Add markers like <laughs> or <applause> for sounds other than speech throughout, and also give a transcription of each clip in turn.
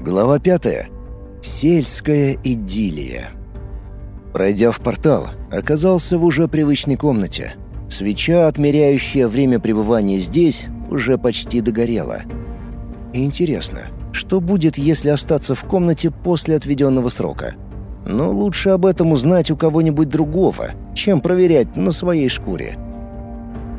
Глава пятая. Сельская идиллия. Пройдя в портал, оказался в уже привычной комнате. Свеча, отмеряющая время пребывания здесь, уже почти догорела. Интересно, что будет, если остаться в комнате после отведенного срока? Но лучше об этом узнать у кого-нибудь другого, чем проверять на своей шкуре.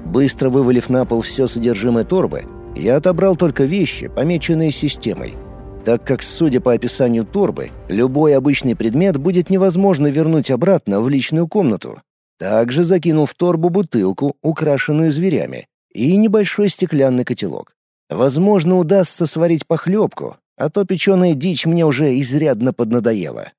Быстро вывалив на пол все содержимое торбы, я отобрал только вещи, помеченные системой — так как, судя по описанию торбы, любой обычный предмет будет невозможно вернуть обратно в личную комнату. Также закинул в торбу бутылку, украшенную зверями, и небольшой стеклянный котелок. Возможно, удастся сварить похлебку, а то печеная дичь мне уже изрядно поднадоела.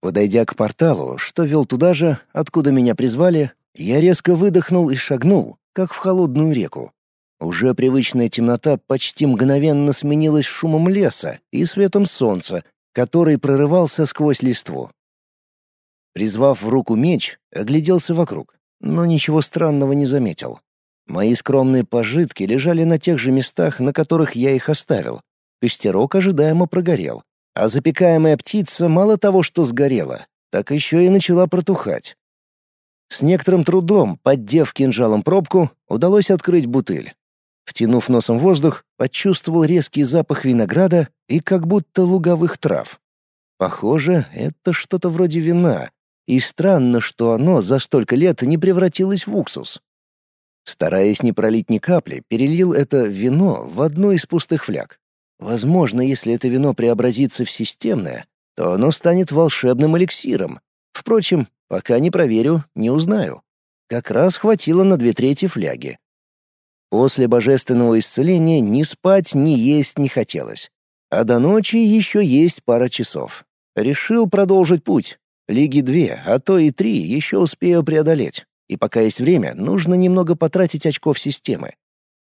Подойдя к порталу, что вел туда же, откуда меня призвали, я резко выдохнул и шагнул, как в холодную реку. Уже привычная темнота почти мгновенно сменилась шумом леса и светом солнца, который прорывался сквозь листву. Призвав в руку меч, огляделся вокруг, но ничего странного не заметил. Мои скромные пожитки лежали на тех же местах, на которых я их оставил. Костерок ожидаемо прогорел, а запекаемая птица мало того, что сгорела, так еще и начала протухать. С некоторым трудом, поддев кинжалом пробку, удалось открыть бутыль. Втянув носом воздух, почувствовал резкий запах винограда и как будто луговых трав. Похоже, это что-то вроде вина, и странно, что оно за столько лет не превратилось в уксус. Стараясь не пролить ни капли, перелил это вино в одну из пустых фляг. Возможно, если это вино преобразится в системное, то оно станет волшебным эликсиром. Впрочем, пока не проверю, не узнаю. Как раз хватило на две трети фляги. После божественного исцеления ни спать, ни есть не хотелось. А до ночи еще есть пара часов. Решил продолжить путь. Лиги две, а то и три еще успею преодолеть. И пока есть время, нужно немного потратить очков системы.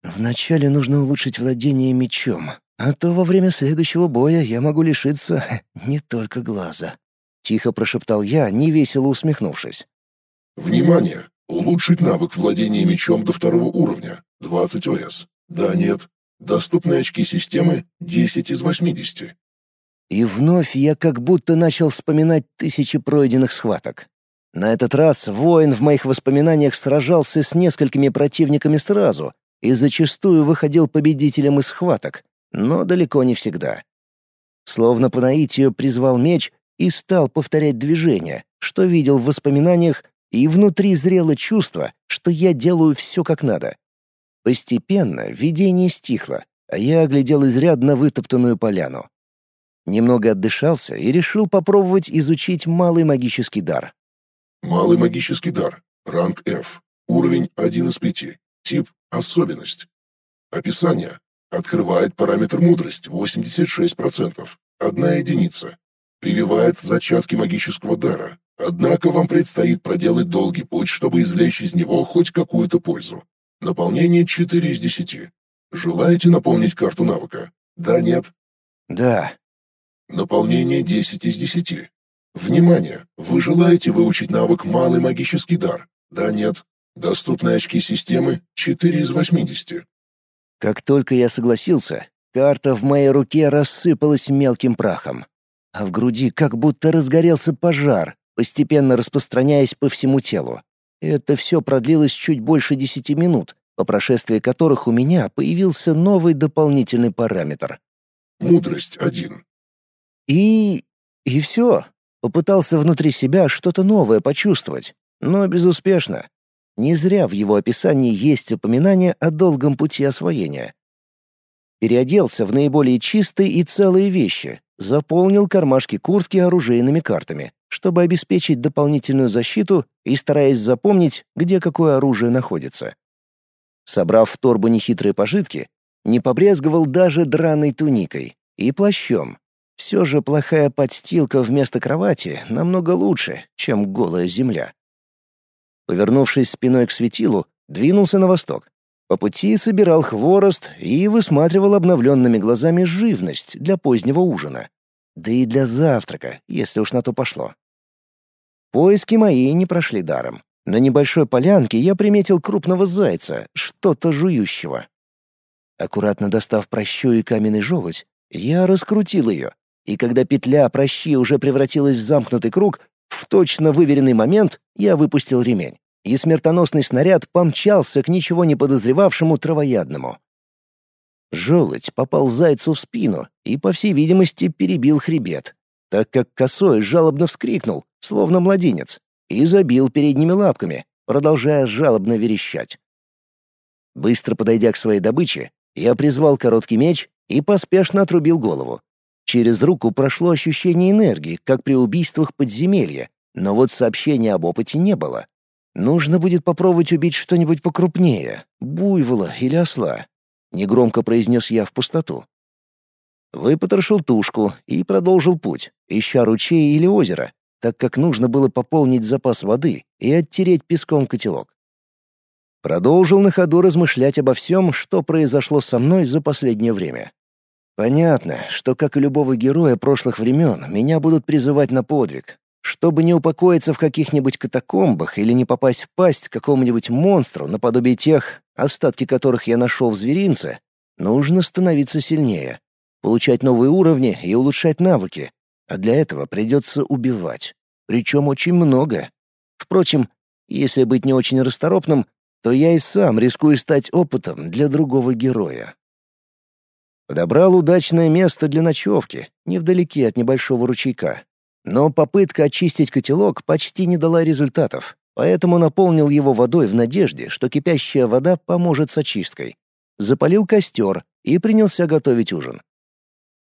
Вначале нужно улучшить владение мечом, а то во время следующего боя я могу лишиться <laughs> не только глаза. Тихо прошептал я, невесело усмехнувшись. «Внимание! Улучшить навык владения мечом до второго уровня. 20 ОС. Да, нет. Доступные очки системы 10 из 80. И вновь я как будто начал вспоминать тысячи пройденных схваток. На этот раз воин в моих воспоминаниях сражался с несколькими противниками сразу и зачастую выходил победителем из схваток, но далеко не всегда. Словно по наитию призвал меч и стал повторять движения, что видел в воспоминаниях, и внутри зрело чувство, что я делаю все как надо. Постепенно видение стихло, а я оглядел изрядно вытоптанную поляну. Немного отдышался и решил попробовать изучить малый магический дар. Малый магический дар. Ранг F. Уровень 1 из 5. Тип «Особенность». Описание. Открывает параметр мудрость 86%. Одна единица. Прививает зачатки магического дара. Однако вам предстоит проделать долгий путь, чтобы извлечь из него хоть какую-то пользу. Наполнение 4 из 10. Желаете наполнить карту навыка? Да, нет? Да. Наполнение 10 из 10. Внимание! Вы желаете выучить навык «Малый магический дар»? Да, нет? Доступные очки системы 4 из 80. Как только я согласился, карта в моей руке рассыпалась мелким прахом. А в груди как будто разгорелся пожар, постепенно распространяясь по всему телу. Это все продлилось чуть больше десяти минут, по прошествии которых у меня появился новый дополнительный параметр. Мудрость один. И... и все. Попытался внутри себя что-то новое почувствовать, но безуспешно. Не зря в его описании есть упоминание о долгом пути освоения. Переоделся в наиболее чистые и целые вещи, заполнил кармашки куртки оружейными картами, чтобы обеспечить дополнительную защиту и стараясь запомнить, где какое оружие находится. Собрав в торбу нехитрые пожитки, не побрезговал даже драной туникой и плащом. Все же плохая подстилка вместо кровати намного лучше, чем голая земля. Повернувшись спиной к светилу, двинулся на восток. По пути собирал хворост и высматривал обновленными глазами живность для позднего ужина. Да и для завтрака, если уж на то пошло. Поиски мои не прошли даром. На небольшой полянке я приметил крупного зайца, что-то жующего. Аккуратно достав прощу и каменный желудь, Я раскрутил ее, и когда петля прощи уже превратилась в замкнутый круг, в точно выверенный момент я выпустил ремень, и смертоносный снаряд помчался к ничего не подозревавшему травоядному. Желудь попал зайцу в спину и, по всей видимости, перебил хребет, так как косой жалобно вскрикнул, словно младенец, и забил передними лапками, продолжая жалобно верещать. Быстро подойдя к своей добыче, я призвал короткий меч и поспешно отрубил голову. Через руку прошло ощущение энергии, как при убийствах подземелья, но вот сообщения об опыте не было. Нужно будет попробовать убить что-нибудь покрупнее, буйвола или осла. Негромко произнес я в пустоту. Выпотрошил тушку и продолжил путь, ища ручей или озеро, так как нужно было пополнить запас воды и оттереть песком котелок. Продолжил на ходу размышлять обо всем, что произошло со мной за последнее время. Понятно, что, как и любого героя прошлых времен, меня будут призывать на подвиг. Чтобы не упокоиться в каких-нибудь катакомбах или не попасть в пасть какому-нибудь монстру, наподобие тех, остатки которых я нашел в зверинце, нужно становиться сильнее, получать новые уровни и улучшать навыки, а для этого придется убивать. Причем очень много. Впрочем, если быть не очень расторопным, то я и сам рискую стать опытом для другого героя. Подобрал удачное место для ночевки, невдалеке от небольшого ручейка. Но попытка очистить котелок почти не дала результатов, поэтому наполнил его водой в надежде, что кипящая вода поможет с очисткой. Запалил костер и принялся готовить ужин.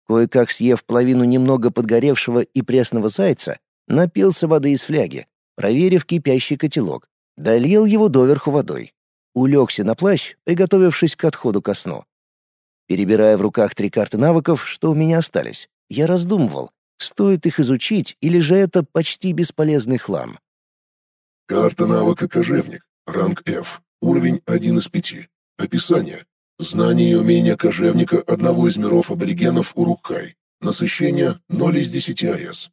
Кое-как съев половину немного подгоревшего и пресного зайца, напился воды из фляги, проверив кипящий котелок, долил его доверху водой. Улегся на плащ, приготовившись к отходу ко сну. Перебирая в руках три карты навыков, что у меня остались, я раздумывал, стоит их изучить или же это почти бесполезный хлам. Карта навыка «Кожевник», ранг F, уровень 1 из 5. Описание. Знание и умение кожевника одного из миров аборигенов Урукхай. Насыщение 0 из 10 АЭС.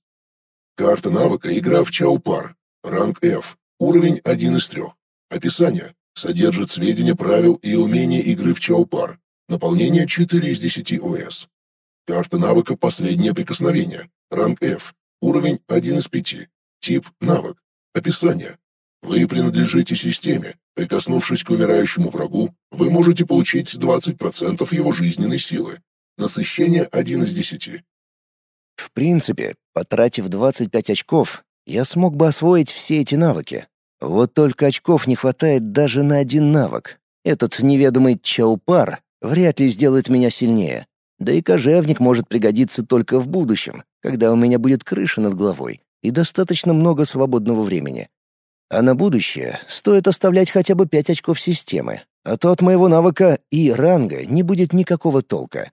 Карта навыка «Игра в Чаупар». Ранг F. Уровень 1 из 3. Описание. Содержит сведения правил и умения игры в Чаупар. Наполнение 4 из 10 ОС. Карта навыка «Последнее прикосновение». Ранг F. Уровень 1 из 5. Тип «Навык». Описание. Вы принадлежите системе, Прикоснувшись к умирающему врагу, вы можете получить 20% его жизненной силы. Насыщение 1 из 10. В принципе, потратив 25 очков, я смог бы освоить все эти навыки. Вот только очков не хватает даже на один навык. Этот неведомый чаупар вряд ли сделает меня сильнее. Да и кожевник может пригодиться только в будущем, когда у меня будет крыша над головой и достаточно много свободного времени. А на будущее стоит оставлять хотя бы пять очков системы, а то от моего навыка и ранга не будет никакого толка.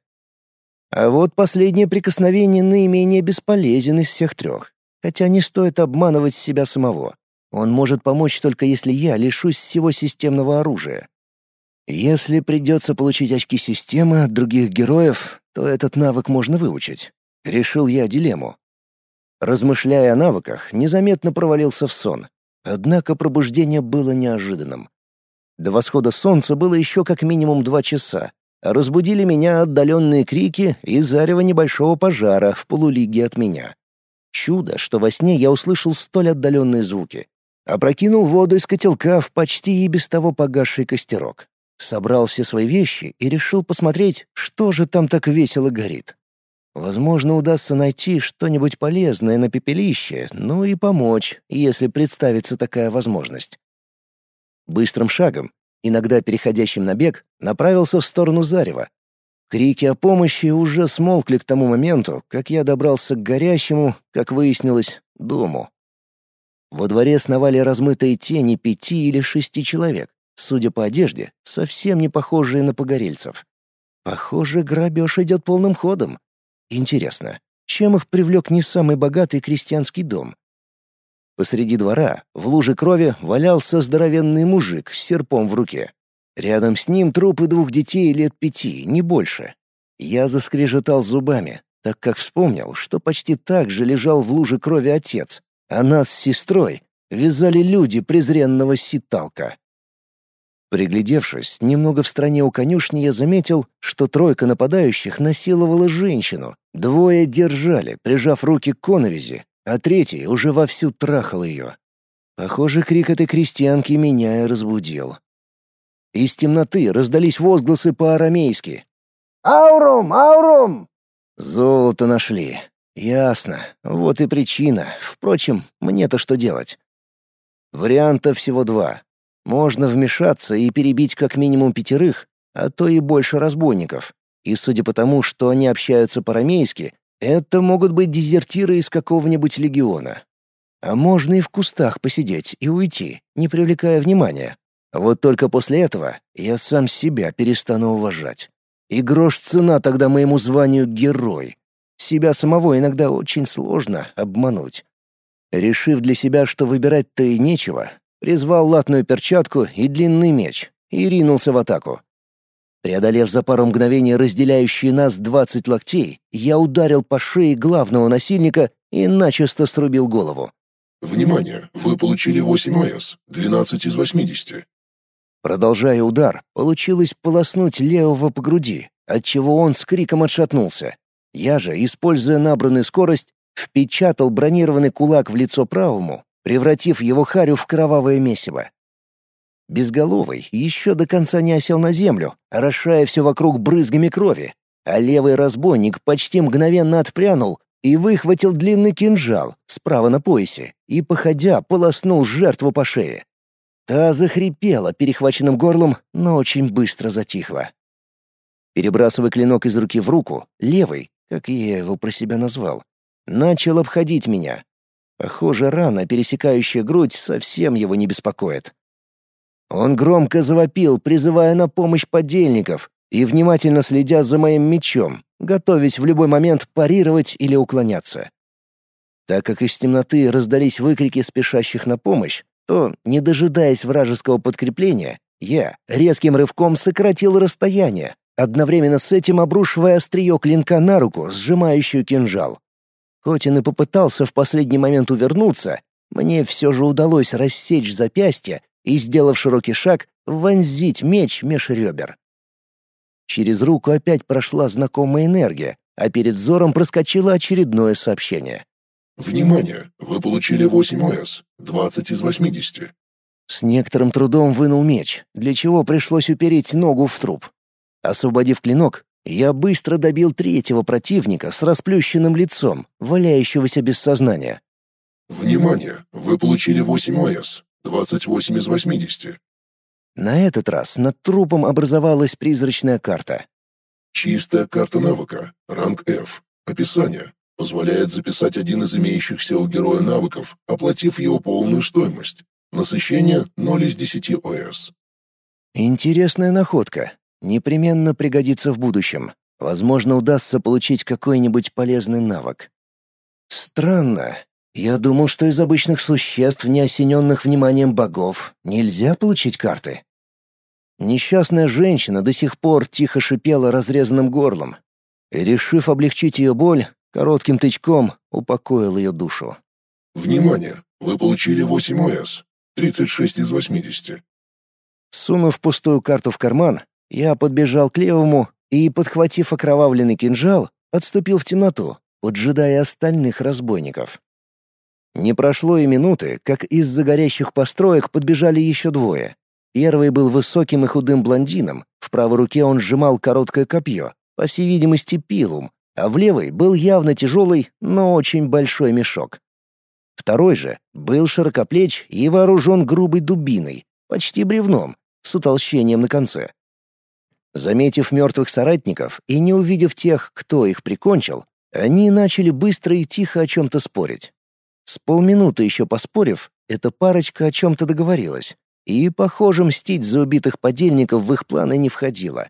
А вот последнее прикосновение наименее бесполезен из всех трех, хотя не стоит обманывать себя самого. Он может помочь только если я лишусь всего системного оружия. Если придется получить очки системы от других героев, то этот навык можно выучить. Решил я дилемму. Размышляя о навыках, незаметно провалился в сон, Однако пробуждение было неожиданным. До восхода солнца было еще как минимум два часа, а разбудили меня отдаленные крики и зарево небольшого пожара в полулиге от меня. Чудо, что во сне я услышал столь отдаленные звуки. Опрокинул воду из котелка в почти и без того погасший костерок. Собрал все свои вещи и решил посмотреть, что же там так весело горит. Возможно, удастся найти что-нибудь полезное на пепелище, ну и помочь, если представится такая возможность. Быстрым шагом, иногда переходящим на бег, направился в сторону зарева. Крики о помощи уже смолкли к тому моменту, как я добрался к горящему, как выяснилось, дому. Во дворе сновали размытые тени пяти или шести человек, судя по одежде, совсем не похожие на погорельцев. Похоже, грабеж идет полным ходом. Интересно, чем их привлек не самый богатый крестьянский дом? Посреди двора, в луже крови, валялся здоровенный мужик с серпом в руке. Рядом с ним трупы двух детей лет пяти, не больше. Я заскрежетал зубами, так как вспомнил, что почти так же лежал в луже крови отец, а нас с сестрой вязали люди презренного ситалка. Приглядевшись, немного в стороне у конюшни я заметил, что тройка нападающих насиловала женщину. Двое держали, прижав руки к коновизи, а третий уже вовсю трахал ее. Похоже, крик этой крестьянки меня и разбудил. Из темноты раздались возгласы по-арамейски. «Аурум! Аурум!» Золото нашли. Ясно. Вот и причина. Впрочем, мне-то что делать? Вариантов всего два. Можно вмешаться и перебить как минимум пятерых, а то и больше разбойников. И судя по тому, что они общаются по-рамейски, это могут быть дезертиры из какого-нибудь легиона. А можно и в кустах посидеть и уйти, не привлекая внимания. Вот только после этого я сам себя перестану уважать. И грош цена тогда моему званию герой. Себя самого иногда очень сложно обмануть. Решив для себя, что выбирать-то и нечего, призвал латную перчатку и длинный меч и ринулся в атаку. Преодолев за пару мгновений разделяющие нас двадцать локтей, я ударил по шее главного насильника и начисто срубил голову. «Внимание! Вы получили 8 ОС, 12 из 80. Продолжая удар, получилось полоснуть левого по груди, отчего он с криком отшатнулся. Я же, используя набранную скорость, впечатал бронированный кулак в лицо правому, превратив его харю в кровавое месиво. Безголовый еще до конца не осел на землю, орошая все вокруг брызгами крови, а левый разбойник почти мгновенно отпрянул и выхватил длинный кинжал справа на поясе и, походя, полоснул жертву по шее. Та захрипела перехваченным горлом, но очень быстро затихла. Перебрасывая клинок из руки в руку, левый, как я его про себя назвал, начал обходить меня. Похоже, рана, пересекающая грудь, совсем его не беспокоит. Он громко завопил, призывая на помощь подельников и внимательно следя за моим мечом, готовясь в любой момент парировать или уклоняться. Так как из темноты раздались выкрики спешащих на помощь, то, не дожидаясь вражеского подкрепления, я резким рывком сократил расстояние, одновременно с этим обрушивая острие клинка на руку, сжимающую кинжал. Хоть он и попытался в последний момент увернуться, мне все же удалось рассечь запястье и, сделав широкий шаг, вонзить меч меж ребер. Через руку опять прошла знакомая энергия, а перед взором проскочило очередное сообщение. Внимание! Вы получили 8 ОС, 20 из 80. С некоторым трудом вынул меч, для чего пришлось упереть ногу в труп. Освободив клинок, я быстро добил третьего противника с расплющенным лицом, валяющегося без сознания. Внимание! Вы получили 8 ОС, 28 из 80. На этот раз над трупом образовалась призрачная карта. Чистая карта навыка, ранг F. Описание. Позволяет записать один из имеющихся у героя навыков, оплатив его полную стоимость. Насыщение 0 из 10 ОС. Интересная находка. Непременно пригодится в будущем. Возможно, удастся получить какой-нибудь полезный навык. Странно. Я думал, что из обычных существ, не осененных вниманием богов, нельзя получить карты. Несчастная женщина до сих пор тихо шипела разрезанным горлом. И, решив облегчить ее боль, Коротким тычком упокоил ее душу. «Внимание! Вы получили 8 ОС. 36 из 80». Сунув пустую карту в карман, я подбежал к левому и, подхватив окровавленный кинжал, отступил в темноту, поджидая остальных разбойников. Не прошло и минуты, как из-за горящих построек подбежали еще двое. Первый был высоким и худым блондином, в правой руке он сжимал короткое копье, по всей видимости, пилум, а в левой был явно тяжелый, но очень большой мешок. Второй же был широкоплеч и вооружен грубой дубиной, почти бревном, с утолщением на конце. Заметив мертвых соратников и не увидев тех, кто их прикончил, они начали быстро и тихо о чем-то спорить. С полминуты еще поспорив, эта парочка о чем-то договорилась, и, похоже, мстить за убитых подельников в их планы не входило.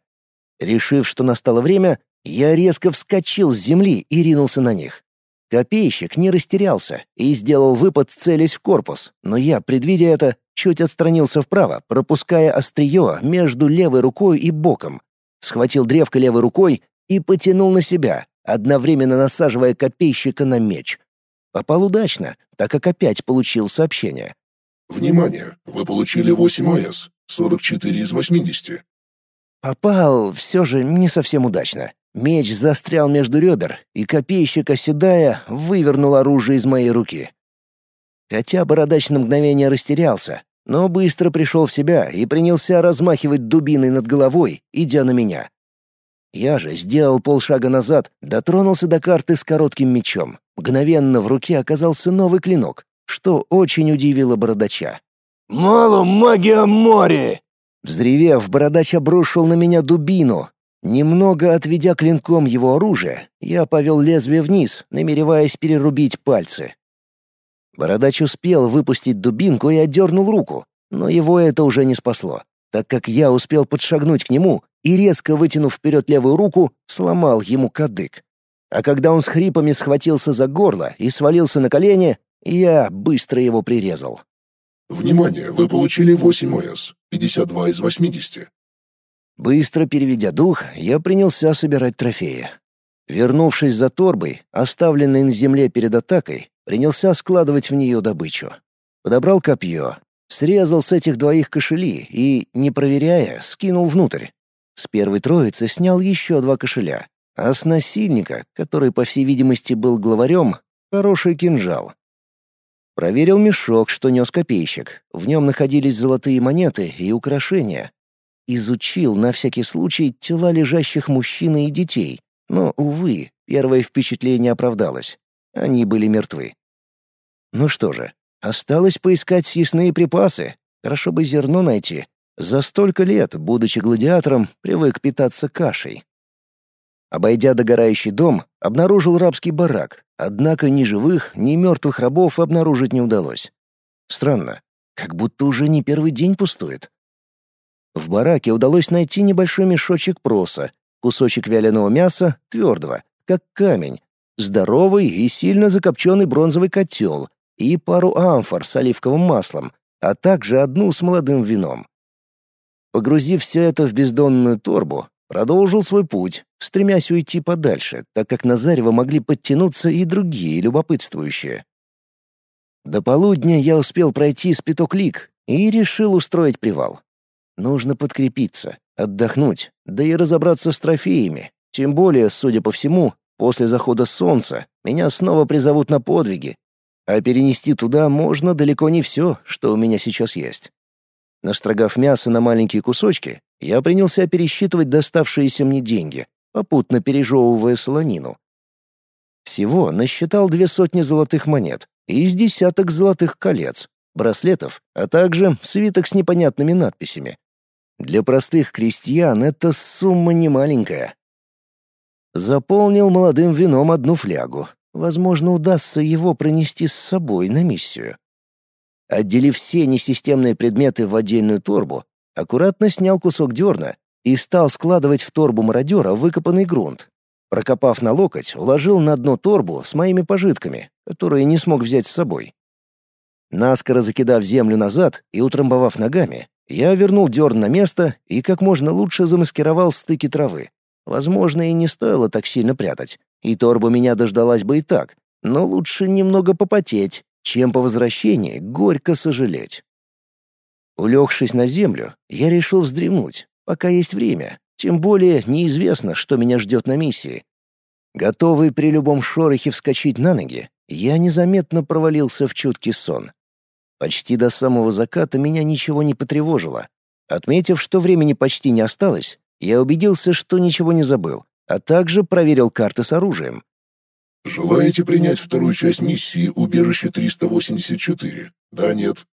Решив, что настало время, я резко вскочил с земли и ринулся на них. Копейщик не растерялся и сделал выпад, целясь в корпус, но я, предвидя это, чуть отстранился вправо, пропуская острие между левой рукой и боком. Схватил древко левой рукой и потянул на себя, одновременно насаживая копейщика на меч. Попал удачно, так как опять получил сообщение. «Внимание! Вы получили 8 ОС. 44 из 80. Попал все же не совсем удачно. Меч застрял между ребер, и копейщик, оседая, вывернул оружие из моей руки. Хотя бородач на мгновение растерялся, но быстро пришел в себя и принялся размахивать дубиной над головой, идя на меня. Я же сделал полшага назад, дотронулся до карты с коротким мечом. Мгновенно в руке оказался новый клинок, что очень удивило бородача. «Мало магия море!» Взревев, бородач обрушил на меня дубину. Немного отведя клинком его оружие, я повел лезвие вниз, намереваясь перерубить пальцы. Бородач успел выпустить дубинку и отдернул руку, но его это уже не спасло, так как я успел подшагнуть к нему и, резко вытянув вперед левую руку, сломал ему кадык. А когда он с хрипами схватился за горло и свалился на колени, я быстро его прирезал. Внимание, вы получили 8 ОС, 52 из 80. Быстро переведя дух, я принялся собирать трофеи. Вернувшись за торбой, оставленной на земле перед атакой, принялся складывать в нее добычу. Подобрал копье, срезал с этих двоих кошели и, не проверяя, скинул внутрь. С первой троицы снял еще два кошеля, а с насильника, который, по всей видимости, был главарем, хороший кинжал. Проверил мешок, что нес копейщик. В нем находились золотые монеты и украшения. Изучил на всякий случай тела лежащих мужчин и детей. Но, увы, первое впечатление оправдалось. Они были мертвы. Ну что же, осталось поискать съестные припасы. Хорошо бы зерно найти. За столько лет, будучи гладиатором, привык питаться кашей. Обойдя догорающий дом, обнаружил рабский барак, однако ни живых, ни мертвых рабов обнаружить не удалось. Странно, как будто уже не первый день пустует. В бараке удалось найти небольшой мешочек проса, кусочек вяленого мяса, твердого, как камень, здоровый и сильно закопченный бронзовый котел и пару амфор с оливковым маслом, а также одну с молодым вином. Погрузив все это в бездонную торбу, Продолжил свой путь, стремясь уйти подальше, так как на зарево могли подтянуться и другие любопытствующие. До полудня я успел пройти с пяток лик и решил устроить привал. Нужно подкрепиться, отдохнуть, да и разобраться с трофеями. Тем более, судя по всему, после захода солнца меня снова призовут на подвиги, а перенести туда можно далеко не все, что у меня сейчас есть. Настрогав мясо на маленькие кусочки, я принялся пересчитывать доставшиеся мне деньги, попутно пережевывая солонину. Всего насчитал две сотни золотых монет и из десяток золотых колец, браслетов, а также свиток с непонятными надписями. Для простых крестьян эта сумма немаленькая. Заполнил молодым вином одну флягу. Возможно, удастся его пронести с собой на миссию. Отделив все несистемные предметы в отдельную торбу, аккуратно снял кусок дерна и стал складывать в торбу мародера выкопанный грунт. Прокопав на локоть, уложил на дно торбу с моими пожитками, которые не смог взять с собой. Наскоро закидав землю назад и утрамбовав ногами, я вернул дерн на место и как можно лучше замаскировал стыки травы. Возможно, и не стоило так сильно прятать, и торба меня дождалась бы и так, но лучше немного попотеть, чем по возвращении горько сожалеть. Улегшись на землю, я решил вздремнуть, пока есть время, тем более неизвестно, что меня ждет на миссии. Готовый при любом шорохе вскочить на ноги, я незаметно провалился в чуткий сон. Почти до самого заката меня ничего не потревожило. Отметив, что времени почти не осталось, я убедился, что ничего не забыл, а также проверил карты с оружием. Желаете принять вторую часть миссии «Убежище 384»? Да, нет?